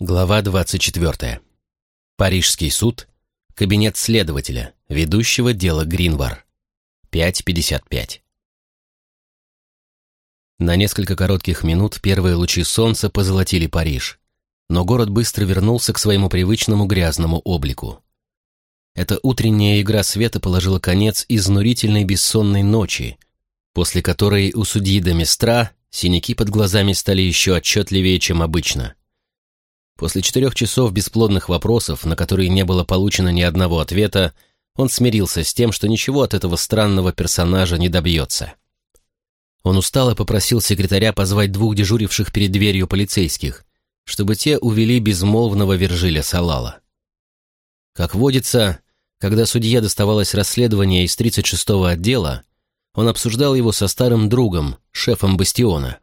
Глава 24. Парижский суд. Кабинет следователя, ведущего дело Гринвар. 5.55. На несколько коротких минут первые лучи солнца позолотили Париж, но город быстро вернулся к своему привычному грязному облику. Эта утренняя игра света положила конец изнурительной бессонной ночи, после которой у судьи Доместра синяки под глазами стали еще отчетливее, чем обычно. После четырех часов бесплодных вопросов, на которые не было получено ни одного ответа, он смирился с тем, что ничего от этого странного персонажа не добьется. Он устало попросил секретаря позвать двух дежуривших перед дверью полицейских, чтобы те увели безмолвного Вержиля Салала. Как водится, когда судье доставалось расследование из 36-го отдела, он обсуждал его со старым другом, шефом бастиона.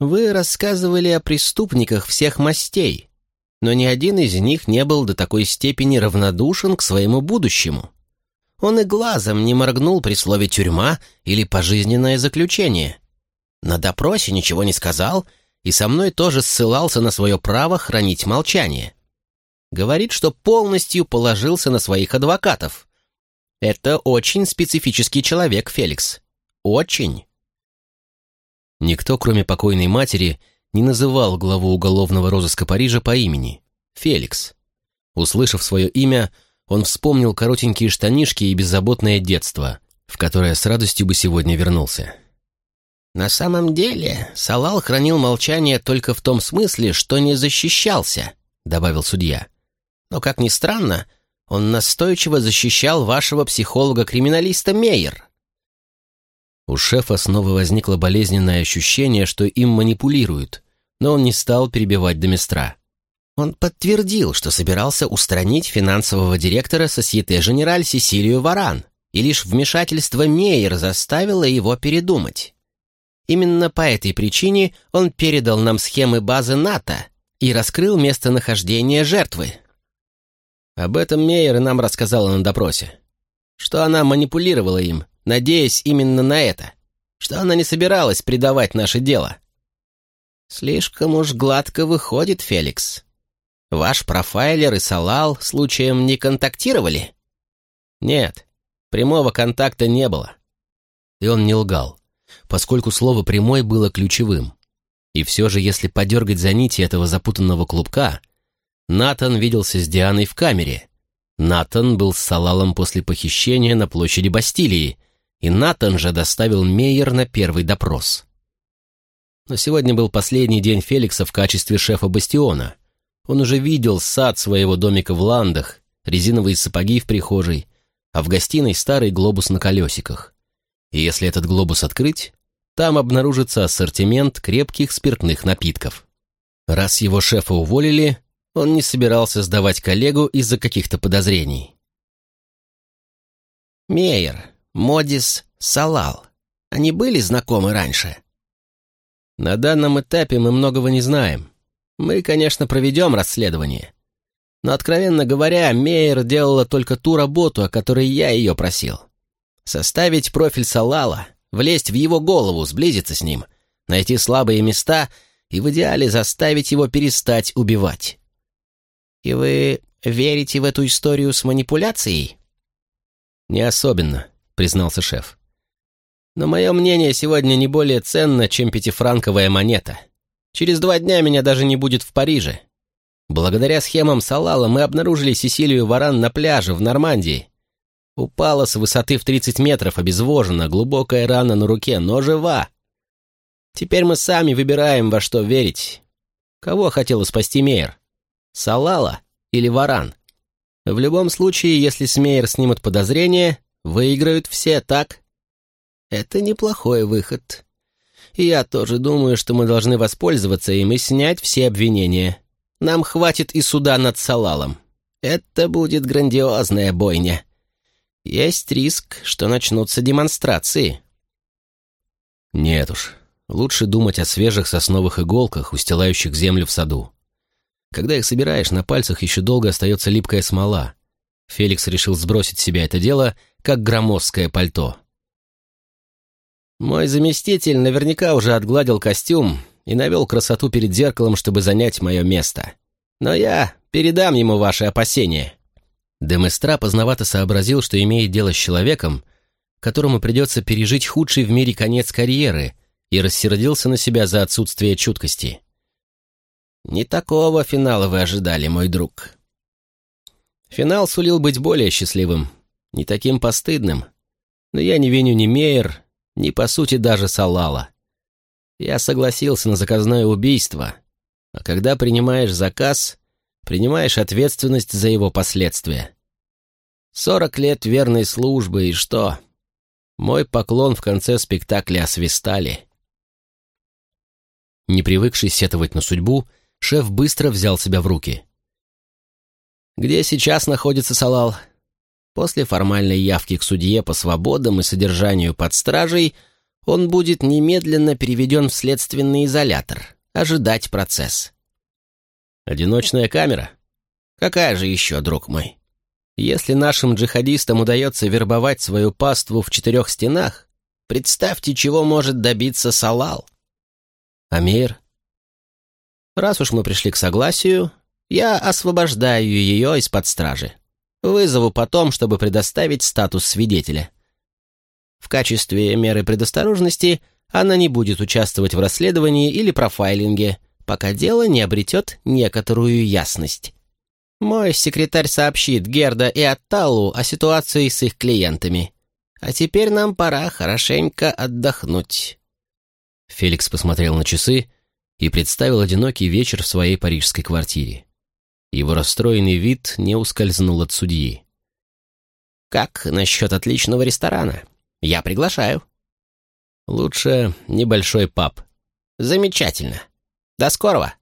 Вы рассказывали о преступниках всех мастей, но ни один из них не был до такой степени равнодушен к своему будущему. Он и глазом не моргнул при слове «тюрьма» или «пожизненное заключение». На допросе ничего не сказал и со мной тоже ссылался на свое право хранить молчание. Говорит, что полностью положился на своих адвокатов. Это очень специфический человек, Феликс. Очень. Никто, кроме покойной матери, не называл главу уголовного розыска Парижа по имени — Феликс. Услышав свое имя, он вспомнил коротенькие штанишки и беззаботное детство, в которое с радостью бы сегодня вернулся. На самом деле, Салал хранил молчание только в том смысле, что не защищался, добавил судья. Но, как ни странно, он настойчиво защищал вашего психолога-криминалиста Мейер. У шефа снова возникло болезненное ощущение, что им манипулируют, но он не стал перебивать Доместра. Он подтвердил, что собирался устранить финансового директора Сосьете Женераль Сесилию Варан, и лишь вмешательство Мейер заставило его передумать. Именно по этой причине он передал нам схемы базы НАТО и раскрыл местонахождение жертвы. Об этом Мейер нам рассказала на допросе, что она манипулировала им, надеясь именно на это, что она не собиралась предавать наше дело. Слишком уж гладко выходит, Феликс. Ваш профайлер и Салал случаем не контактировали? Нет, прямого контакта не было. И он не лгал, поскольку слово «прямой» было ключевым. И все же, если подергать за нити этого запутанного клубка, Натан виделся с Дианой в камере. Натан был с Салалом после похищения на площади Бастилии, и Натан же доставил Мейер на первый допрос. Но сегодня был последний день Феликса в качестве шефа бастиона. Он уже видел сад своего домика в Ландах, резиновые сапоги в прихожей, а в гостиной старый глобус на колесиках. И если этот глобус открыть, там обнаружится ассортимент крепких спиртных напитков. Раз его шефа уволили, он не собирался сдавать коллегу из-за каких-то подозрений. «Мейер, Модис Салал. Они были знакомы раньше? На данном этапе мы многого не знаем. Мы, конечно, проведем расследование. Но, откровенно говоря, Мейер делала только ту работу, о которой я ее просил. Составить профиль Салала, влезть в его голову, сблизиться с ним, найти слабые места и в идеале заставить его перестать убивать. И вы верите в эту историю с манипуляцией? Не особенно признался шеф. «Но мое мнение сегодня не более ценно, чем пятифранковая монета. Через два дня меня даже не будет в Париже. Благодаря схемам Салала мы обнаружили Сесилию Варан на пляже в Нормандии. Упала с высоты в 30 метров, обезвожена, глубокая рана на руке, но жива. Теперь мы сами выбираем, во что верить. Кого хотела спасти Мейер? Салала или Варан? В любом случае, если с Мейер снимут подозрения, Выиграют все, так? Это неплохой выход. я тоже думаю, что мы должны воспользоваться им и снять все обвинения. Нам хватит и суда над Салалом. Это будет грандиозная бойня. Есть риск, что начнутся демонстрации. Нет уж, лучше думать о свежих сосновых иголках, устилающих землю в саду. Когда их собираешь, на пальцах еще долго остается липкая смола. Феликс решил сбросить с себя это дело — как громоздкое пальто. Мой заместитель наверняка уже отгладил костюм и навел красоту перед зеркалом, чтобы занять мое место. Но я передам ему ваши опасения». Деместра поздновато сообразил, что имеет дело с человеком, которому придется пережить худший в мире конец карьеры, и рассердился на себя за отсутствие чуткости. «Не такого финала вы ожидали, мой друг». Финал сулил быть более счастливым, не таким постыдным, но я не виню ни Мейер, ни, по сути, даже Салала. Я согласился на заказное убийство, а когда принимаешь заказ, принимаешь ответственность за его последствия. Сорок лет верной службы, и что? Мой поклон в конце спектакля освистали. Не привыкший сетовать на судьбу, шеф быстро взял себя в руки. «Где сейчас находится Салал?» После формальной явки к судье по свободам и содержанию под стражей он будет немедленно переведен в следственный изолятор, ожидать процесс. Одиночная камера? Какая же еще, друг мой? Если нашим джихадистам удается вербовать свою паству в четырех стенах, представьте, чего может добиться Салал. Амир? Раз уж мы пришли к согласию, я освобождаю ее из-под стражи. Вызову потом, чтобы предоставить статус свидетеля. В качестве меры предосторожности она не будет участвовать в расследовании или профайлинге, пока дело не обретет некоторую ясность. Мой секретарь сообщит Герда и Атталу о ситуации с их клиентами. А теперь нам пора хорошенько отдохнуть». Феликс посмотрел на часы и представил одинокий вечер в своей парижской квартире. Его расстроенный вид не ускользнул от судьи. «Как насчет отличного ресторана? Я приглашаю». «Лучше небольшой паб». «Замечательно. До скорого».